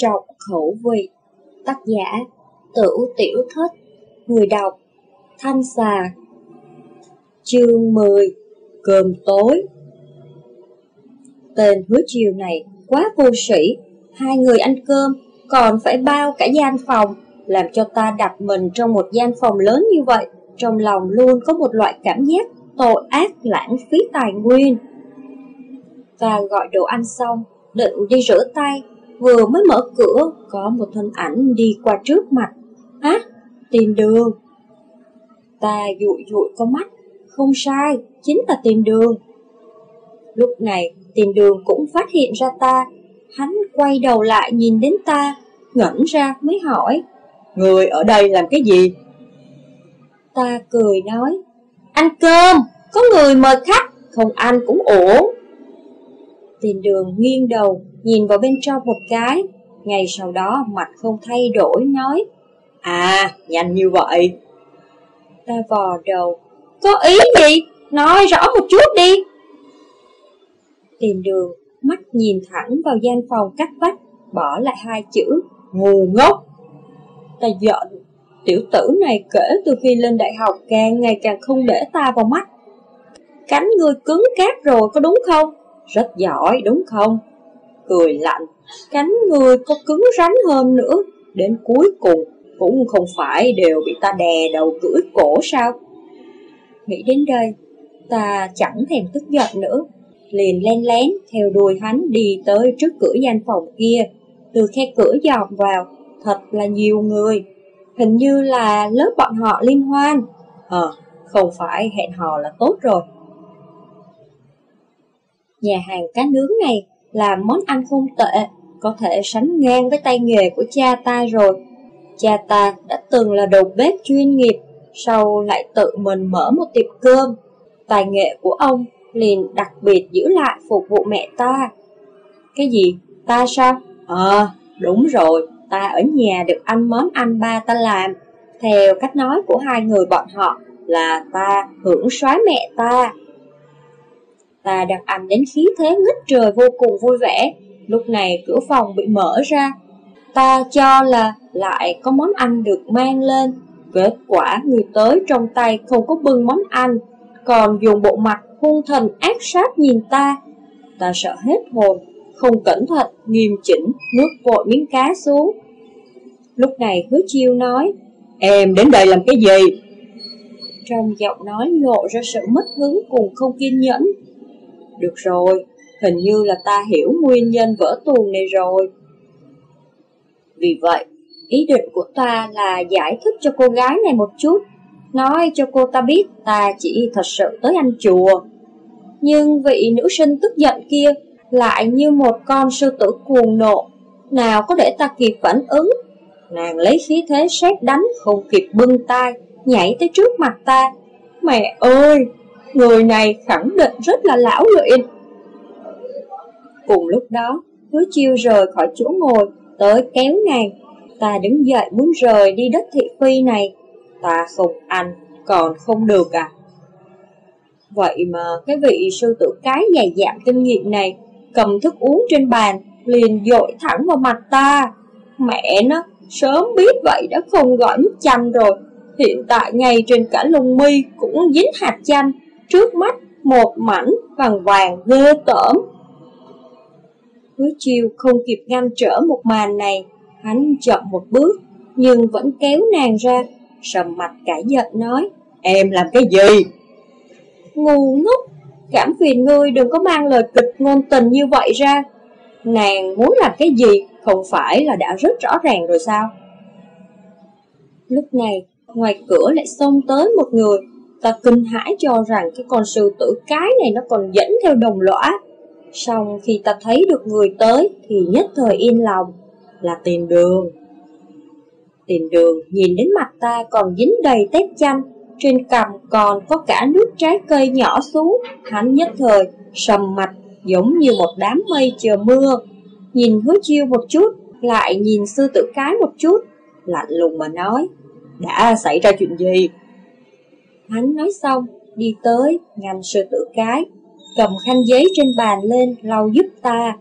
trọng khẩu vị. Tác giả, Tửu Tiểu Thích Người đọc, Thanh Xà. Chương 10 Cơm tối. Tên hứa chiều này quá vô sĩ Hai người ăn cơm, còn phải bao cả gian phòng, Làm cho ta đặt mình trong một gian phòng lớn như vậy. Trong lòng luôn có một loại cảm giác tội ác, lãng phí tài nguyên. Ta gọi đồ ăn xong, Định đi rửa tay. Vừa mới mở cửa Có một thân ảnh đi qua trước mặt. Á, tìm đường. Ta dụi dụi con mắt. Không sai, chính là tìm đường. Lúc này tìm đường cũng phát hiện ra ta. Hắn quay đầu lại nhìn đến ta Ngẩn ra mới hỏi Người ở đây làm cái gì? Ta cười nói Ăn cơm, có người mời khách. Không ăn cũng ổn tìm đường nghiêng đầu Nhìn vào bên trong một cái. Ngày sau đó mặt không thay đổi nói À, nhanh như vậy. Ta vò đầu Có ý gì? Nói rõ một chút đi. Tìm đường mắt nhìn thẳng vào gian phòng cắt vách Bỏ lại hai chữ Ngu ngốc. Ta giận Tiểu tử này kể từ khi lên đại học càng ngày càng không để ta vào mắt. Cánh ngươi cứng cáp rồi có đúng không? Rất giỏi đúng không? Cười lạnh Cánh người có cứng rắn hơn nữa Đến cuối cùng cũng không phải đều bị ta đè đầu cưỡi cổ sao? Nghĩ đến đây, ta chẳng thèm tức giận nữa, liền len lén theo đuôi hắn đi tới trước cửa gian phòng kia, từ khe cửa dòm vào, thật là nhiều người, hình như là lớp bọn họ liên hoan. Ờ, không phải hẹn hò là tốt rồi. Nhà hàng cá nướng này làm món ăn không tệ, có thể sánh ngang với tay nghề của cha ta rồi. Cha ta đã từng là đầu bếp chuyên nghiệp, sau lại tự mình mở một tiệm cơm. Tài nghệ của ông liền đặc biệt giữ lại phục vụ mẹ ta. Cái gì? Ta sao? Ờ, đúng rồi, ta ở nhà được ăn món ăn ba ta làm. Theo cách nói của hai người bọn họ là ta hưởng soái mẹ ta. Ta đang ầm đến khí thế ngất trời vô cùng vui vẻ. Lúc này cửa phòng bị mở ra. Ta cho là lại có món ăn được mang lên. Kết quả người tới trong tay không có bưng món ăn, còn dùng bộ mặt hung thần ác sát nhìn ta. Ta sợ hết hồn, không cẩn thận, nghiêm chỉnh, nước vội miếng cá xuống. Lúc này hứa chiêu nói, Em đến đây làm cái gì? Trong giọng nói lộ ra sự mất hứng cùng không kiên nhẫn. Được rồi, hình như là ta hiểu nguyên nhân vỡ tuồng này rồi. Vì vậy, ý định của ta là giải thích cho cô gái này một chút, nói cho cô ta biết ta chỉ thật sự tới ăn chùa. Nhưng vị nữ sinh tức giận kia lại như một con sư tử cuồng nộ, nào có để ta kịp phản ứng. Nàng lấy khí thế xét đánh không kịp bưng tay, nhảy tới trước mặt ta. Mẹ ơi, người này khẳng định rất là lão luyện. Cùng lúc đó, hứa chiêu rời khỏi chỗ ngồi, tới kéo nàng. Ta đứng dậy muốn rời đi đất thị phi này. Ta không ăn, còn không được à? Vậy mà cái vị sư tử cái dày dạm kinh nghiệm này cầm thức uống trên bàn liền dội thẳng vào mặt ta. Mẹ nó, sớm biết vậy đã không gọi nước chanh rồi. Hiện tại ngay trên cả lông mi cũng dính hạt chanh, trước mắt một mảnh vàng vàng ghê tởm. Hứa chiêu không kịp ngăn trở một màn này, hắn chậm một bước, nhưng vẫn kéo nàng ra, sầm mặt cả giận nói, Em làm cái gì? Ngu ngốc, cảm phiền ngươi đừng có mang lời kịch ngôn tình như vậy ra. Nàng muốn làm cái gì không phải là đã rất rõ ràng rồi sao? Lúc này, ngoài cửa lại xông tới một người, ta kinh hãi cho rằng cái con sư tử cái này nó còn dẫn theo đồng lõa. Xong khi ta thấy được người tới thì nhất thời yên lòng, là tiền đường. Tiền đường nhìn đến mặt ta còn dính đầy tép chanh, trên cằm còn có cả nước trái cây nhỏ xuống, hắn nhất thời sầm mặt giống như một đám mây chờ mưa. Nhìn hứa chiêu một chút, lại nhìn sư tử cái một chút, lạnh lùng mà nói, đã xảy ra chuyện gì? Hắn nói xong, đi tới, ngành sư tử cái, cầm khăn giấy trên bàn lên lau giúp ta.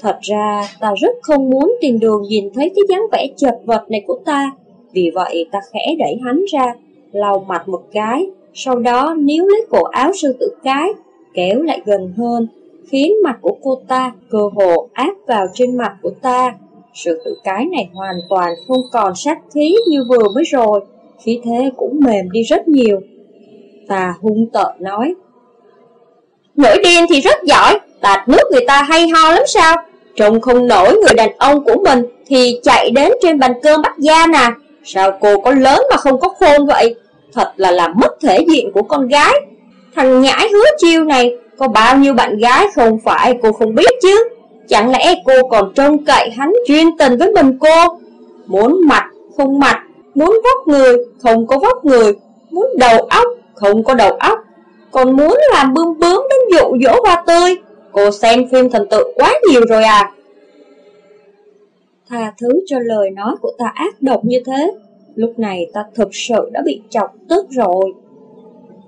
Thật ra ta rất không muốn tiền đường nhìn thấy cái dáng vẻ chật vật này của ta, vì vậy ta khẽ đẩy hắn ra, lau mặt một cái, sau đó níu lấy cổ áo sư tử cái, kéo lại gần hơn, khiến mặt của cô ta cơ hồ áp vào trên mặt của ta. sự tự cái này hoàn toàn không còn sát khí như vừa mới rồi, khí thế cũng mềm đi rất nhiều. Ta hung tợn nói, Nổi điên thì rất giỏi, tạt nước người ta hay ho lắm sao? Trông không nổi người đàn ông của mình thì chạy đến trên bàn cơm bắt da nè. Sao cô có lớn mà không có khôn vậy? Thật là làm mất thể diện của con gái. Thằng nhãi hứa chiêu này có bao nhiêu bạn gái không phải cô không biết chứ. Chẳng lẽ cô còn trông cậy hắn chuyên tình với mình cô? Muốn mặt không mặt, muốn vóc người không có vóc người, muốn đầu óc không có đầu óc, còn muốn làm bươm bướm đến dụ dỗ hoa tươi. Cô xem phim thần tượng quá nhiều rồi à? Tha thứ cho lời nói của ta ác độc như thế. Lúc này ta thực sự đã bị chọc tức rồi.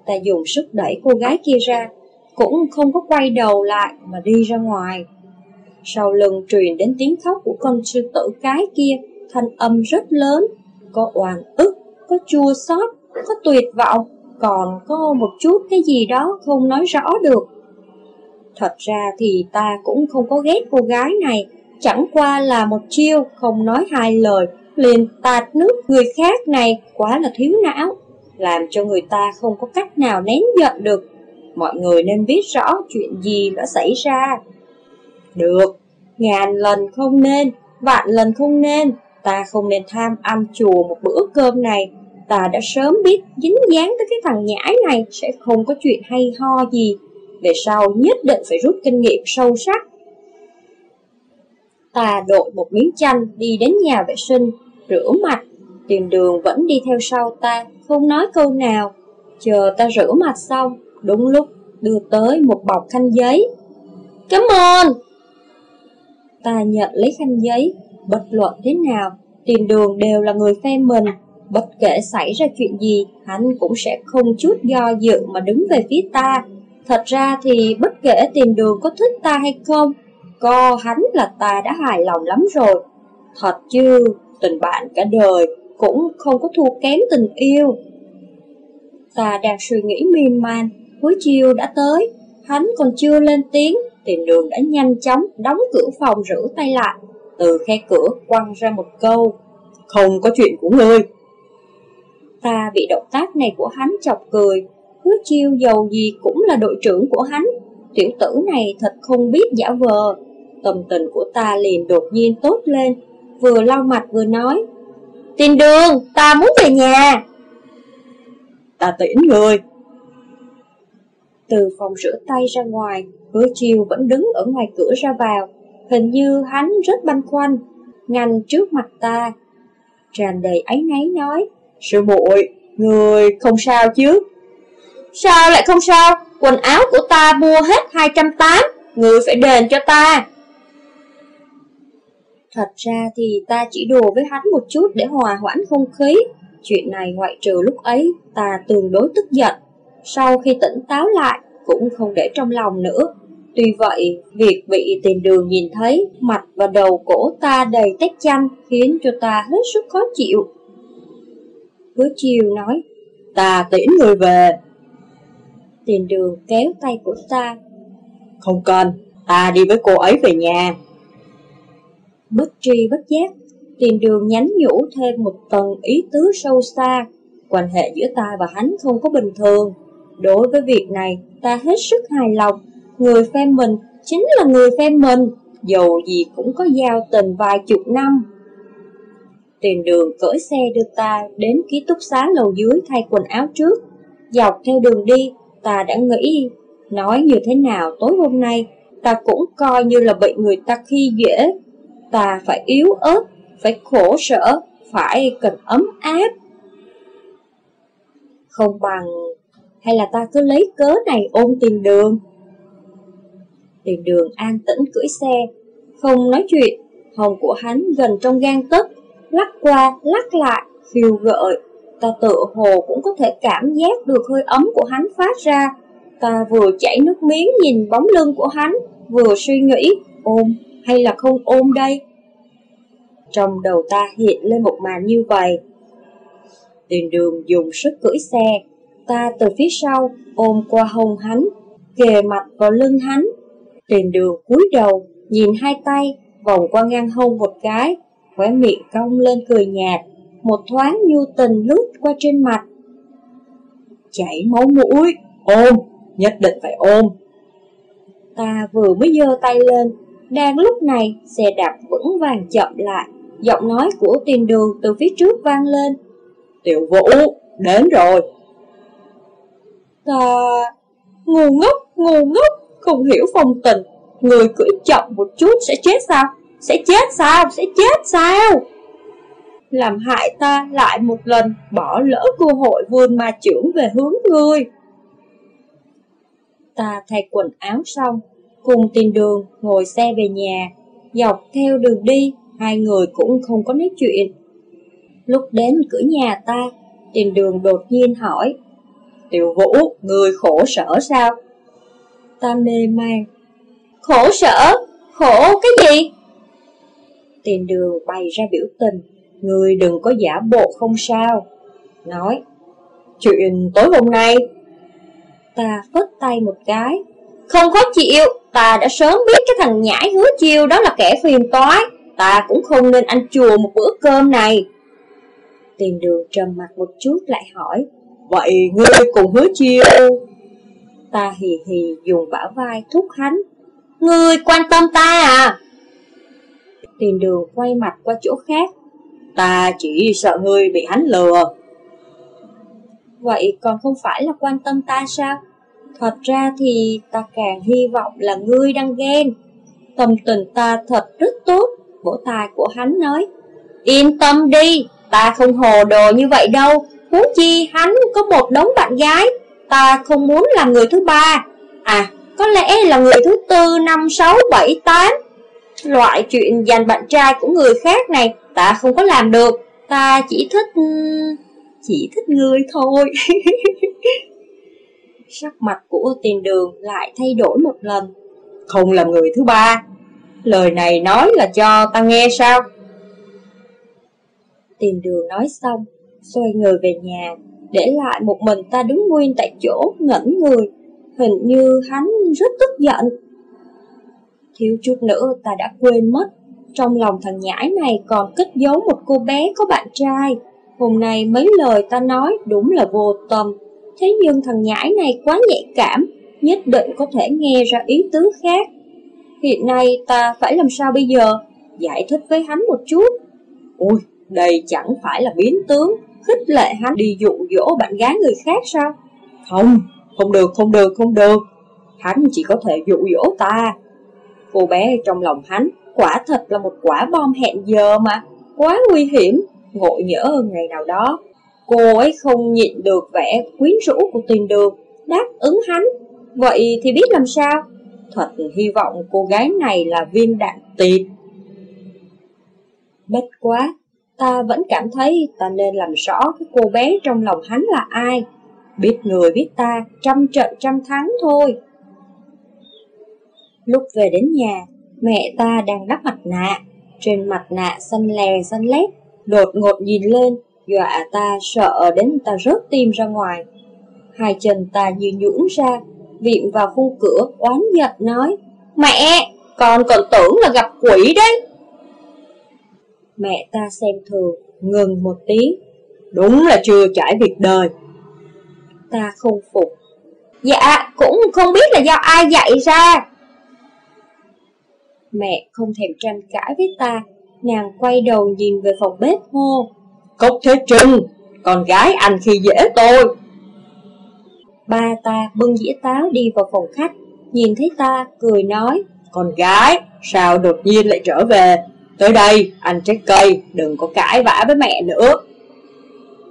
Ta dùng sức đẩy cô gái kia ra, cũng không có quay đầu lại mà đi ra ngoài. Sau lưng truyền đến tiếng khóc của con sư tử cái kia, thanh âm rất lớn, có oan ức, có chua xót, có tuyệt vọng, còn có một chút cái gì đó không nói rõ được. Thật ra thì ta cũng không có ghét cô gái này, chẳng qua là một chiêu không nói hai lời, liền tạt nước người khác này quá là thiếu não, làm cho người ta không có cách nào nén giận được. Mọi người nên biết rõ chuyện gì đã xảy ra. Được, ngàn lần không nên, vạn lần không nên, ta không nên tham ăn chùa một bữa cơm này. Ta đã sớm biết dính dáng tới cái thằng nhãi này sẽ không có chuyện hay ho gì. Về sau nhất định phải rút kinh nghiệm sâu sắc. Ta đội một miếng chanh đi đến nhà vệ sinh, rửa mặt. Tiền đường vẫn đi theo sau ta, không nói câu nào. Chờ ta rửa mặt xong, đúng lúc đưa tới một bọc khăn giấy. Cảm ơn! Ta nhận lấy khăn giấy, bất luận thế nào, tiền đường đều là người phe mình. Bất kể xảy ra chuyện gì, hắn cũng sẽ không chút do dự mà đứng về phía ta. Thật ra thì bất kể tìm đường có thích ta hay không, co hắn là ta đã hài lòng lắm rồi. Thật chứ, tình bạn cả đời cũng không có thua kém tình yêu. Ta đang suy nghĩ miên man, cuối chiều đã tới, hắn còn chưa lên tiếng, tìm đường đã nhanh chóng đóng cửa phòng rửa tay lại, từ khe cửa quăng ra một câu, không có chuyện của ngươi. Ta bị động tác này của hắn chọc cười, hứa chiêu dầu gì cũng là đội trưởng của hắn, tiểu tử này thật không biết giả vờ. Tâm tình của ta liền đột nhiên tốt lên, vừa lau mặt vừa nói, Tiền đường, ta muốn về nhà. Ta tiễn người. Từ phòng rửa tay ra ngoài, hứa chiều vẫn đứng ở ngoài cửa ra vào. Hình như hắn rất băn khoăn, ngăn trước mặt ta. Tràn đầy áy náy nói, Sư muội người không sao chứ? Sao lại không sao? Quần áo của ta mua hết 280, người phải đền cho ta. Thật ra thì ta chỉ đùa với hắn một chút để hòa hoãn không khí. Chuyện này ngoại trừ lúc ấy, ta tương đối tức giận. Sau khi tỉnh táo lại, cũng không để trong lòng nữa. Tuy vậy, việc bị tiền đường nhìn thấy, mặt và đầu cổ ta đầy tét chăm khiến cho ta hết sức khó chịu. Hứa chiều nói, ta tiễn người về. Tiền đường kéo tay của ta. Không cần, ta đi với cô ấy về nhà. Bất tri bất giác, tiền đường nhánh nhủ thêm một tầng ý tứ sâu xa. Quan hệ giữa ta và hắn không có bình thường. Đối với việc này, ta hết sức hài lòng. Người phe mình chính là người phe mình, dầu gì cũng có giao tình vài chục năm tìm đường cởi xe đưa ta đến ký túc xá lầu dưới thay quần áo trước. Dọc theo đường đi, ta đã nghĩ, nói như thế nào tối hôm nay, ta cũng coi như là bị người ta khi dễ. Ta phải yếu ớt, phải khổ sở, phải cần ấm áp. Không bằng, hay là ta cứ lấy cớ này ôm tìm đường. tìm đường an tĩnh cưỡi xe, không nói chuyện, hồng của hắn gần trong gan tấc, lắc qua, lắc lại, khiêu gợi. Ta tự hồ cũng có thể cảm giác được hơi ấm của hắn phát ra. Ta vừa chảy nước miếng nhìn bóng lưng của hắn, vừa suy nghĩ ôm hay là không ôm đây? Trong đầu ta hiện lên một màn như vậy. Tiền đường dùng sức cưỡi xe, ta từ phía sau ôm qua hông hắn, kề mặt vào lưng hắn. Tiền đường cúi đầu, nhìn hai tay, vòng qua ngang hông một cái, khóe miệng cong lên cười nhạt, một thoáng nhu tình lướt qua trên mặt. Chảy máu mũi, ôm, nhất định phải ôm. Ta vừa mới giơ tay lên, đang lúc này xe đạp vững vàng chậm lại, giọng nói của tiền đường từ phía trước vang lên. Tiểu vũ, đến rồi. Ta... ngu ngốc, ngu ngốc, không hiểu phong tình. Người cưỡi chậm một chút sẽ chết sao? Sẽ chết sao? Sẽ chết sao? Làm hại ta lại một lần bỏ lỡ cơ hội vươn ma trưởng về hướng ngươi. Ta thay quần áo xong, cùng tiền đường ngồi xe về nhà, dọc theo đường đi, hai người cũng không có nói chuyện. Lúc đến cửa nhà ta, tiền đường đột nhiên hỏi, Tiểu Vũ, người khổ sở sao? Ta mê man, khổ sở, khổ cái gì? Tiền đường bày ra biểu tình, người đừng có giả bộ không sao. Nói, chuyện tối hôm nay. Ta phất tay một cái, không khó chịu, ta đã sớm biết cái thằng nhãi hứa chiêu đó là kẻ phiền toái, ta cũng không nên ăn chùa một bữa cơm này. Tiền đường trầm mặt một chút lại hỏi, vậy ngươi cùng hứa chiêu? Ta hì hì dùng bả vai thúc hắn, ngươi quan tâm ta à? Tìm đường quay mặt qua chỗ khác, ta chỉ sợ ngươi bị hắn lừa. Vậy còn không phải là quan tâm ta sao? Thật ra thì ta càng hy vọng là ngươi đang ghen. Tâm tình ta thật rất tốt, vỗ tài của hắn nói. Yên tâm đi, ta không hồ đồ như vậy đâu. Huống chi hắn có một đống bạn gái, ta không muốn làm người thứ ba. À, có lẽ là người thứ tư, năm, sáu, bảy, tám. Loại chuyện giành bạn trai của người khác này, ta không có làm được. Ta chỉ thích... Ừ, chỉ thích người thôi. Sắc mặt của tiền đường lại thay đổi một lần. Không làm người thứ ba. Lời này nói là cho ta nghe sao? Tiền đường nói xong Xoay người về nhà Để lại một mình ta đứng nguyên tại chỗ ngẩn người. Hình như hắn rất tức giận. Thiếu chút nữa ta đã quên mất Trong lòng thằng nhãi này còn cất giấu một cô bé có bạn trai Hôm nay mấy lời ta nói đúng là vô tâm Thế nhưng thằng nhãi này quá nhạy cảm, nhất định có thể nghe ra ý tứ khác. Hiện nay ta phải làm sao bây giờ? Giải thích với hắn một chút. Ôi, đây chẳng phải là biến tướng, khích lệ hắn đi dụ dỗ bạn gái người khác sao? Không, không được, không được, không được. Hắn chỉ có thể dụ dỗ ta. Cô bé trong lòng hắn quả thật là một quả bom hẹn giờ mà, quá nguy hiểm, ngộ nhỡ ngày nào đó Cô ấy không nhịn được vẻ quyến rũ của tiền đường, đáp ứng hắn. Vậy thì biết làm sao? Thật hy vọng cô gái này là viên đạn tiệp. Bất quá, ta vẫn cảm thấy ta nên làm rõ cái cô bé trong lòng hắn là ai. Biết người biết ta, trăm trận trăm thắng thôi. Lúc về đến nhà, mẹ ta đang đắp mặt nạ. Trên mặt nạ xanh lè xanh lét, đột ngột nhìn lên, dọa ta sợ đến ta rớt tim ra ngoài. Hai chân ta như nhũn ra, viện vào khung cửa oán giật nói, Mẹ, con còn tưởng là gặp quỷ đấy. Mẹ ta xem thường, ngừng một tiếng, đúng là chưa trải việc đời. Ta không phục. Dạ, cũng không biết là do ai dạy ra. Mẹ không thèm tranh cãi với ta, nàng quay đầu nhìn về phòng bếp hô. Cốc Thế Trinh, con gái anh khi dễ tôi. Ba ta bưng dĩa táo đi vào phòng khách, nhìn thấy ta, cười nói, con gái, sao đột nhiên lại trở về? Tới đây, anh trái cây, đừng có cãi vã với mẹ nữa.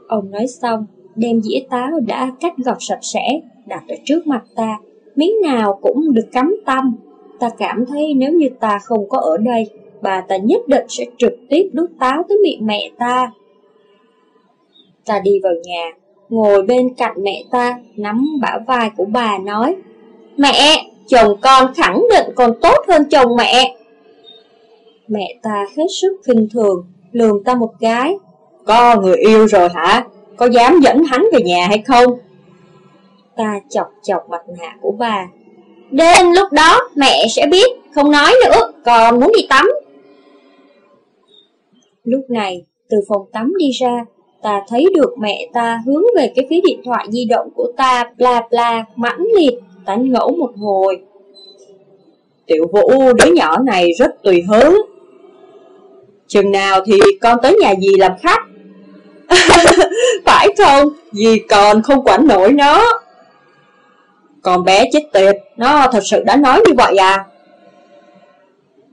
Ông nói xong, đem dĩa táo đã cắt gọt sạch sẽ, đặt ở trước mặt ta, miếng nào cũng được cắm tâm. Ta cảm thấy nếu như ta không có ở đây, bà ta nhất định sẽ trực tiếp đút táo tới miệng mẹ ta. Ta đi vào nhà, ngồi bên cạnh mẹ ta, nắm bả vai của bà nói Mẹ, chồng con khẳng định còn tốt hơn chồng mẹ Mẹ ta hết sức khinh thường, lườm ta một cái. Có người yêu rồi hả? Có dám dẫn hắn về nhà hay không? Ta chọc chọc mặt nạ của bà. Đến lúc đó mẹ sẽ biết, không nói nữa, còn muốn đi tắm. Lúc này, từ phòng tắm đi ra, ta thấy được mẹ ta hướng về cái phía điện thoại di động của ta bla bla mãnh liệt tán ngẫu một hồi. Tiểu Vũ đứa nhỏ này rất tùy hứng. Chừng nào thì con tới nhà dì làm khách. Phải không? Dì còn không quản nổi nó. Con bé chết tiệt, nó thật sự đã nói như vậy à?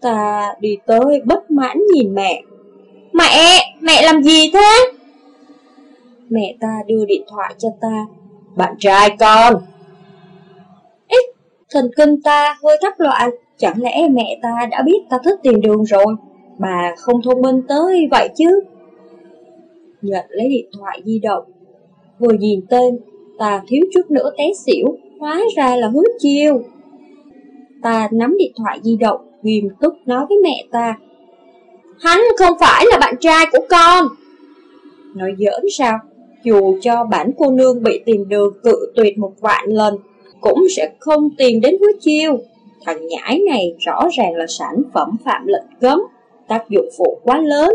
Ta đi tới bất mãn nhìn mẹ. Mẹ, mẹ làm gì thế? Mẹ ta đưa điện thoại cho ta. Bạn trai con. Ích, thần kinh ta hơi thắc loạn. Chẳng lẽ mẹ ta đã biết ta thích tìm đường rồi? Bà không thông minh tới vậy chứ. Nhận lấy điện thoại di động. Vừa nhìn tên, ta thiếu chút nữa té xỉu, hóa ra là hứa chiêu. Ta nắm điện thoại di động, nghiêm túc nói với mẹ ta. Hắn không phải là bạn trai của con. Nói giỡn sao? Dù cho bản cô nương bị tìm đường cự tuyệt một vạn lần, cũng sẽ không tìm đến hứa chiêu. Thằng nhãi này rõ ràng là sản phẩm phạm lệnh cấm, tác dụng phụ quá lớn.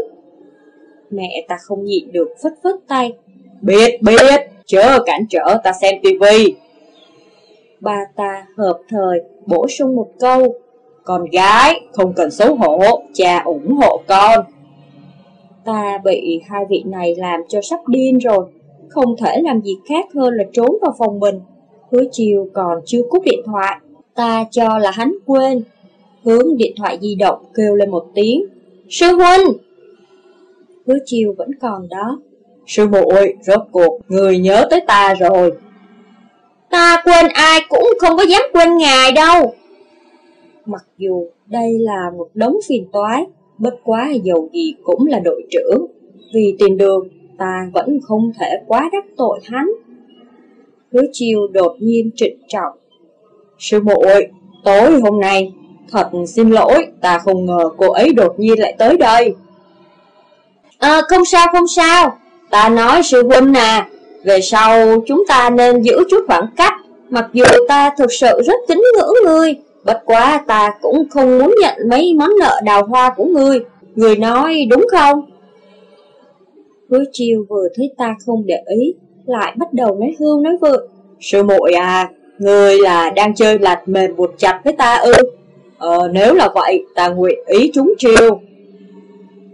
Mẹ ta không nhịn được phất phất tay. Biết, biết, chớ cản trở ta xem tivi. Ba ta hợp thời bổ sung một câu. Con gái, không cần xấu hổ, cha ủng hộ con. Ta bị hai vị này làm cho sắp điên rồi, không thể làm gì khác hơn là trốn vào phòng mình. Hứa chiều còn chưa cúp điện thoại, ta cho là hắn quên. Hướng điện thoại di động kêu lên một tiếng. Sư huynh! Hứa chiều vẫn còn đó. Sư muội rốt cuộc, người nhớ tới ta rồi. Ta quên ai cũng không có dám quên ngài đâu. Mặc dù đây là một đống phiền toái, bất quá dầu gì cũng là đội trưởng. Vì tiền đường, ta vẫn không thể quá đắc tội hắn. Hứa chiều đột nhiên trịnh trọng. Sư muội, tối hôm nay, thật xin lỗi, ta không ngờ cô ấy đột nhiên lại tới đây. À, không sao, không sao. Ta nói sư huynh nè, về sau chúng ta nên giữ chút khoảng cách, mặc dù ta thực sự rất kính ngưỡng ngươi, bất quá ta cũng không muốn nhận mấy món nợ đào hoa của ngươi. Người nói đúng không? Hứa chiêu vừa thấy ta không để ý, lại bắt đầu nói hương nói vượt. Sư muội à, người là đang chơi lạch mềm buộc chặt với ta ư? Ờ, nếu là vậy, ta nguyện ý chúng chiêu.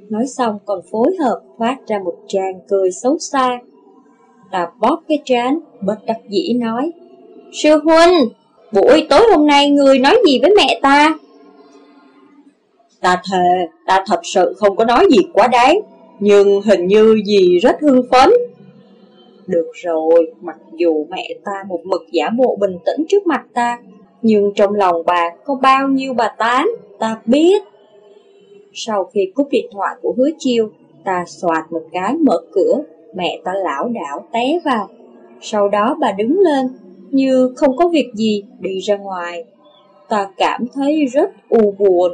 Nói xong còn phối hợp phát ra một tràng cười xấu xa. Ta bóp cái trán, bất đắc dĩ nói. Sư huynh, buổi tối hôm nay người nói gì với mẹ ta? Ta thề, ta thật sự không có nói gì quá đáng, nhưng hình như gì rất hưng phấn. Được rồi, mặc dù mẹ ta một mực giả bộ bình tĩnh trước mặt ta, nhưng trong lòng bà có bao nhiêu bà tán, ta biết. Sau khi cúp điện thoại của hứa chiêu, ta soạt một cái mở cửa, mẹ ta lão đảo té vào. Sau đó bà đứng lên, như không có việc gì đi ra ngoài. Ta cảm thấy rất u buồn.